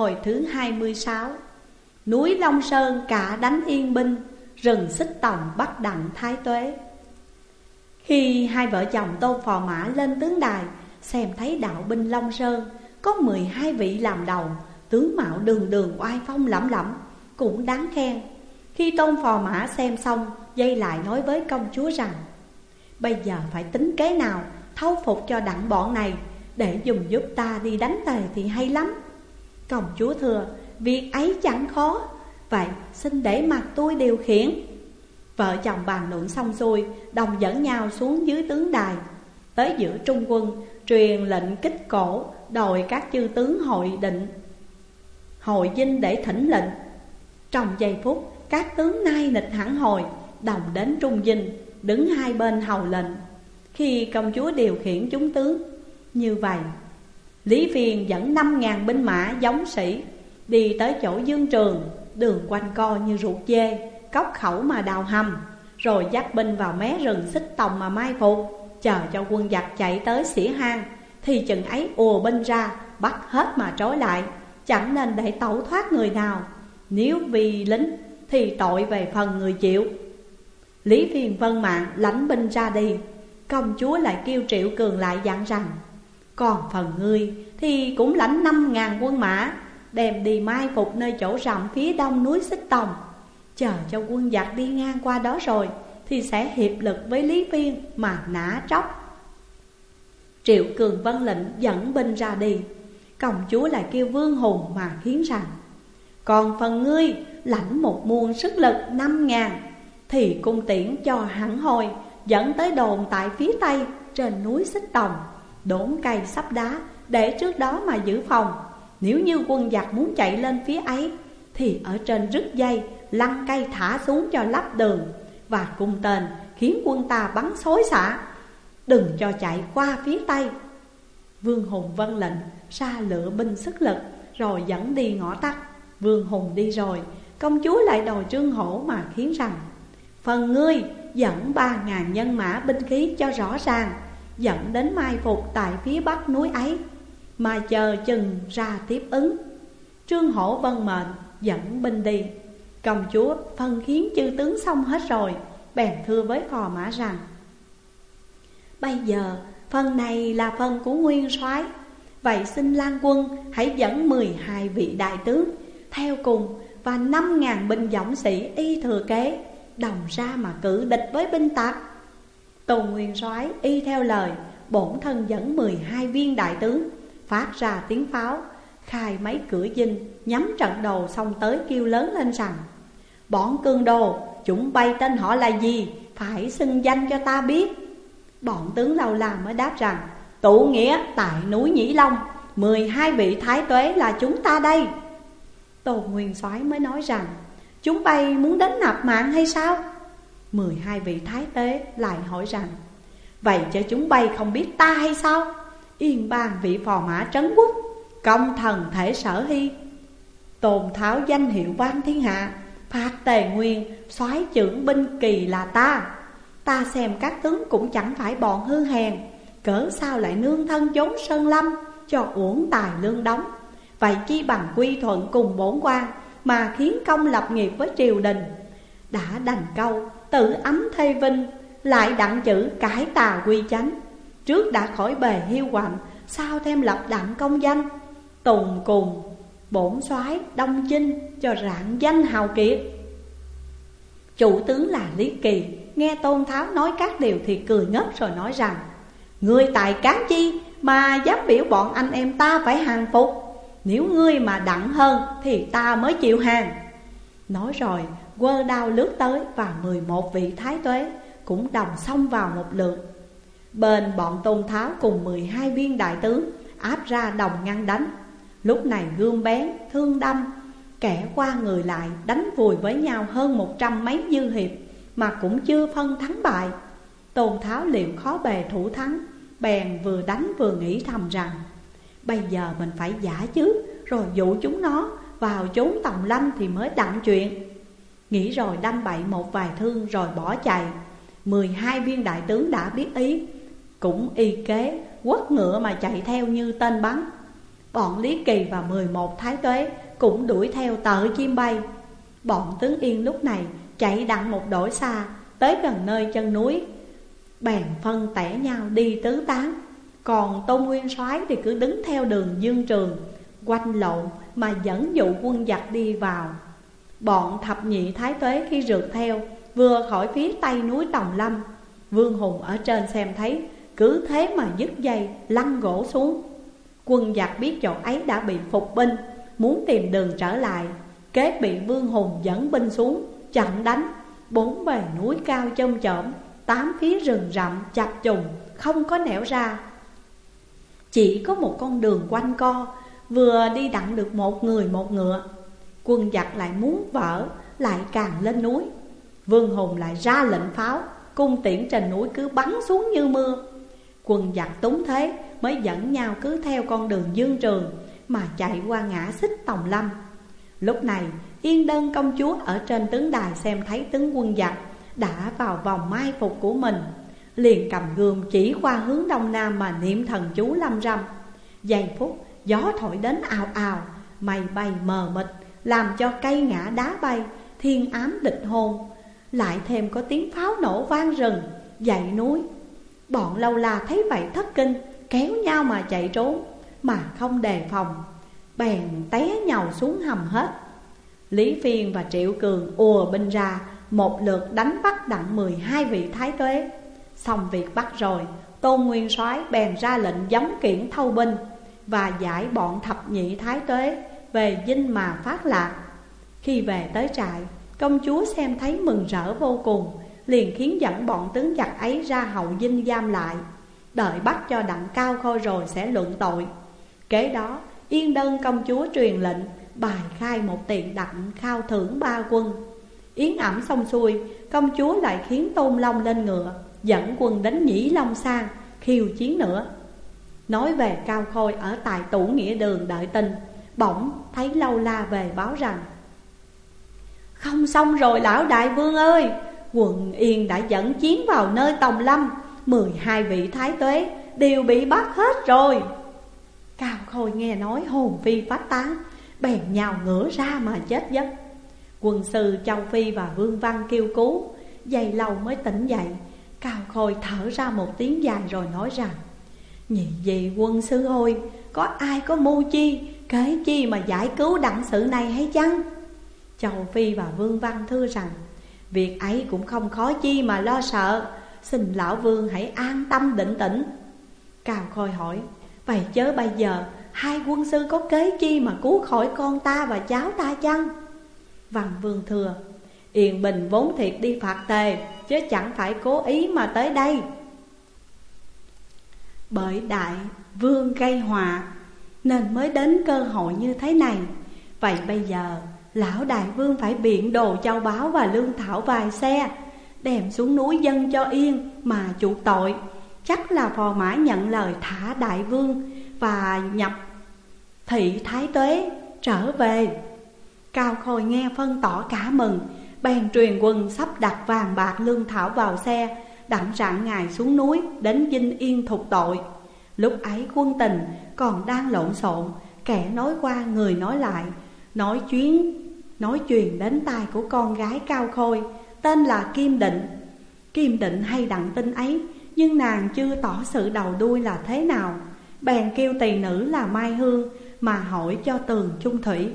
Hồi thứ 26 Núi Long Sơn cả đánh yên binh, Rừng xích tòng bắt đặng thái tuế. Khi hai vợ chồng Tô Phò Mã lên tướng đài, Xem thấy đạo binh Long Sơn, Có 12 vị làm đầu, Tướng mạo đường đường oai phong lẫm lẫm, Cũng đáng khen. Khi Tôn Phò Mã xem xong, Dây lại nói với công chúa rằng, Bây giờ phải tính kế nào Thâu phục cho đặng bọn này, Để dùng giúp ta đi đánh tề thì hay lắm. Công chúa thưa Việc ấy chẳng khó. Vậy, xin để mặt tôi điều khiển. Vợ chồng bàn luận xong xuôi, Đồng dẫn nhau xuống dưới tướng đài. Tới giữa trung quân, Truyền lệnh kích cổ, Đòi các chư tướng hội định. Hội dinh để thỉnh lệnh. Trong giây phút, Các tướng nai nịch hẳn hồi, Đồng đến trung dinh, Đứng hai bên hầu lệnh. Khi công chúa điều khiển chúng tướng, Như vậy Lý Phiền dẫn năm ngàn binh mã giống sĩ Đi tới chỗ dương trường, Đường quanh co như ruột dê, Cốc khẩu mà đào hầm, Rồi dắt binh vào mé rừng xích tòng mà mai phục, Chờ cho quân giặc chạy tới xỉ hang. Thì chừng ấy ùa binh ra, Bắt hết mà trói lại, Chẳng nên để tẩu thoát người nào. Nếu vì lính Thì tội về phần người chịu. Lý Phiền vân mạng lãnh binh ra đi, Công chúa lại kêu Triệu Cường lại dặn rằng còn phần ngươi thì cũng lãnh năm ngàn quân mã, Đem đi mai phục nơi chỗ rậm phía đông núi Xích Tòng. Chờ cho quân giặc đi ngang qua đó rồi, Thì sẽ hiệp lực với Lý viên mà nã tróc. Triệu Cường vân lệnh dẫn binh ra đi. Công chúa lại kêu Vương Hùng mà khiến rằng, Còn phần ngươi lãnh một muôn sức lực năm ngàn, Thì cung tiễn cho hẳn hồi, Dẫn tới đồn tại phía tây, trên núi Xích Tòng. Đốn cây sắp đá để trước đó mà giữ phòng. Nếu như quân giặc muốn chạy lên phía ấy, Thì ở trên rứt dây lăn cây thả xuống cho lắp đường Và cung tên khiến quân ta bắn xối xả. Đừng cho chạy qua phía tây. Vương Hùng vân lệnh, ra lựa binh sức lực, Rồi dẫn đi ngõ tắt. Vương Hùng đi rồi, Công chúa lại đòi trương hổ mà khiến rằng, Phần ngươi dẫn ba ngàn nhân mã binh khí cho rõ ràng Dẫn đến mai phục tại phía bắc núi ấy, Mà chờ chừng ra tiếp ứng. Trương Hổ vân mệnh dẫn binh đi. Công chúa phân khiến chư tướng xong hết rồi, Bèn thưa với phò mã rằng, Bây giờ phần này là phần của nguyên soái. Vậy xin Lan quân hãy dẫn 12 vị đại tướng, Theo cùng và 5 ngàn binh dõng sĩ y thừa kế, Đồng ra mà cử địch với binh tặc Tôn Nguyên soái y theo lời, Bổn thân dẫn 12 viên đại tướng, Phát ra tiếng pháo, Khai mấy cửa dinh, Nhắm trận đồ xong tới kêu lớn lên rằng, Bọn cương đồ, Chúng bay tên họ là gì? Phải xưng danh cho ta biết. Bọn tướng lâu làm mới đáp rằng, Tụ nghĩa tại núi Nhĩ Long 12 vị thái tuế là chúng ta đây. Tôn Nguyên soái mới nói rằng, Chúng bay muốn đến nạp mạng hay sao? 12 vị thái tế lại hỏi rằng, Vậy cho chúng bay không biết ta hay sao? Yên bang vị phò mã trấn quốc, Công thần thể sở hy. Tôn tháo danh hiệu vang thiên hạ, Phạt tề nguyên, soái trưởng binh kỳ là ta. Ta xem các tướng cũng chẳng phải bọn hư hèn, Cỡ sao lại nương thân chốn sơn lâm Cho uổng tài lương đóng. Vậy chi bằng quy thuận cùng bổn quan Mà khiến công lập nghiệp với triều đình? Đã đành câu tự ấm thay vinh, Lại đặng chữ cải tà quy chánh. Trước đã khỏi bề hiu quạnh Sao thêm lập đặng công danh. Tùng cùng bổn soái đông chinh Cho rạng danh hào kiệt. Chủ tướng là Lý Kỳ, Nghe Tôn Tháo nói các điều thì cười ngất rồi nói rằng Ngươi tài cán chi mà dám biểu bọn anh em ta phải hàng phục. Nếu ngươi mà đặng hơn thì ta mới chịu hàng. Nói rồi quơ đao lướt tới và 11 vị thái tuế Cũng đồng xông vào một lượt. Bên bọn Tôn Tháo cùng 12 viên đại tướng Áp ra đồng ngăn đánh. Lúc này gươm bén, thương đâm Kẻ qua người lại đánh vùi với nhau hơn một trăm mấy dư hiệp Mà cũng chưa phân thắng bại. Tôn Tháo liệu khó bề thủ thắng Bèn vừa đánh vừa nghĩ thầm rằng Bây giờ mình phải giả chứ Rồi dụ chúng nó vào chốn tòng lâm thì mới đặng chuyện. Nghĩ rồi đâm bậy một vài thương rồi bỏ chạy. Mười hai viên đại tướng đã biết ý. Cũng y kế, quất ngựa mà chạy theo như tên bắn. Bọn Lý Kỳ và 11 thái tuế cũng đuổi theo tợ chim bay. Bọn tướng Yên lúc này chạy đặng một đổi xa, Tới gần nơi chân núi. Bèn phân tẻ nhau đi tứ tán. Còn Tôn Nguyên soái thì cứ đứng theo đường dương trường Quanh lộn mà dẫn dụ quân giặc đi vào. Bọn thập nhị thái tuế khi rượt theo, Vừa khỏi phía tây núi Tòng Lâm, Vương Hùng ở trên xem thấy, Cứ thế mà dứt dây, lăn gỗ xuống. Quân giặc biết chỗ ấy đã bị phục binh, Muốn tìm đường trở lại, Kế bị Vương Hùng dẫn binh xuống, Chặn đánh. Bốn bề núi cao trông chởm Tám phía rừng rậm, chập trùng Không có nẻo ra. Chỉ có một con đường quanh co Vừa đi đặng được một người một ngựa, Quân giặc lại muốn vỡ, Lại càng lên núi. Vương Hùng lại ra lệnh pháo, Cung tiễn trên núi cứ bắn xuống như mưa. Quân giặc túng thế, Mới dẫn nhau cứ theo con đường dương trường Mà chạy qua ngã xích Tòng Lâm. Lúc này, Yên đơn công chúa ở trên tướng đài xem thấy tướng quân giặc Đã vào vòng mai phục của mình, Liền cầm gươm chỉ qua hướng đông nam mà niệm thần chú lâm râm. Giây phút gió thổi đến ào ào, Mây bay mờ mịt, Làm cho cây ngã đá bay, Thiên ám địch hôn Lại thêm có tiếng pháo nổ vang rừng Dậy núi. Bọn lâu la thấy vậy thất kinh, Kéo nhau mà chạy trốn, Mà không đề phòng. Bèn té nhào xuống hầm hết. Lý Phiên và Triệu Cường ùa binh ra, Một lượt đánh bắt đặng 12 vị thái tuế. Xong việc bắt rồi, Tôn Nguyên soái bèn ra lệnh giống kiển thâu binh. Và giải bọn thập nhị thái tuế Về dinh mà phát lạc. Khi về tới trại, Công chúa xem thấy mừng rỡ vô cùng, Liền khiến dẫn bọn tướng giặc ấy ra hậu dinh giam lại. Đợi bắt cho đặng cao khôi rồi sẽ luận tội. Kế đó, Yên đơn công chúa truyền lệnh, Bài khai một tiền đặng khao thưởng ba quân. Yến ẩm xong xuôi, Công chúa lại khiến Tôn Long lên ngựa, Dẫn quân đến Nhĩ Long Sang, Khiêu chiến nữa. Nói về Cao Khôi ở tại tủ nghĩa đường đợi tin Bỗng thấy Lâu La về báo rằng, Không xong rồi lão đại vương ơi, Quận Yên đã dẫn chiến vào nơi Tòng Lâm, Mười hai vị thái tuế đều bị bắt hết rồi. Cao Khôi nghe nói hồn phi phát tán, Bèn nhào ngửa ra mà chết giấc. Quân sư Châu Phi và Vương Văn kêu cứu, Dày lâu mới tỉnh dậy. Cao Khôi thở ra một tiếng dài rồi nói rằng Nhị gì quân sư hồi, Có ai có mưu chi, Kế chi mà giải cứu đặng sự này hay chăng? Châu Phi và Vương Văn thưa rằng, Việc ấy cũng không khó chi mà lo sợ, Xin lão vương hãy an tâm định tĩnh. Cao Khôi hỏi, Vậy chớ bây giờ Hai quân sư có kế chi mà cứu khỏi con ta và cháu ta chăng? Văn vương thừa Yên Bình vốn thiệt đi phạt tề, Chứ chẳng phải cố ý mà tới đây. Bởi đại vương gây họa, Nên mới đến cơ hội như thế này. Vậy bây giờ, Lão đại vương phải biện đồ châu báu và lương thảo vài xe, Đem xuống núi dân cho yên mà chuộc tội. Chắc là phò mã nhận lời thả đại vương Và nhập thị thái tuế trở về. Cao Khôi nghe phân tỏ cả mừng, Bèn truyền quân sắp đặt vàng bạc lương thảo vào xe Đặng rạng ngài xuống núi đến dinh yên thục tội. Lúc ấy quân tình còn đang lộn xộn, Kẻ nói qua người nói lại, Nói chuyến, Nói truyền đến tai của con gái Cao Khôi, Tên là Kim Định. Kim Định hay đặng tin ấy, Nhưng nàng chưa tỏ sự đầu đuôi là thế nào. Bèn kêu tỳ nữ là Mai Hương Mà hỏi cho tường trung thủy.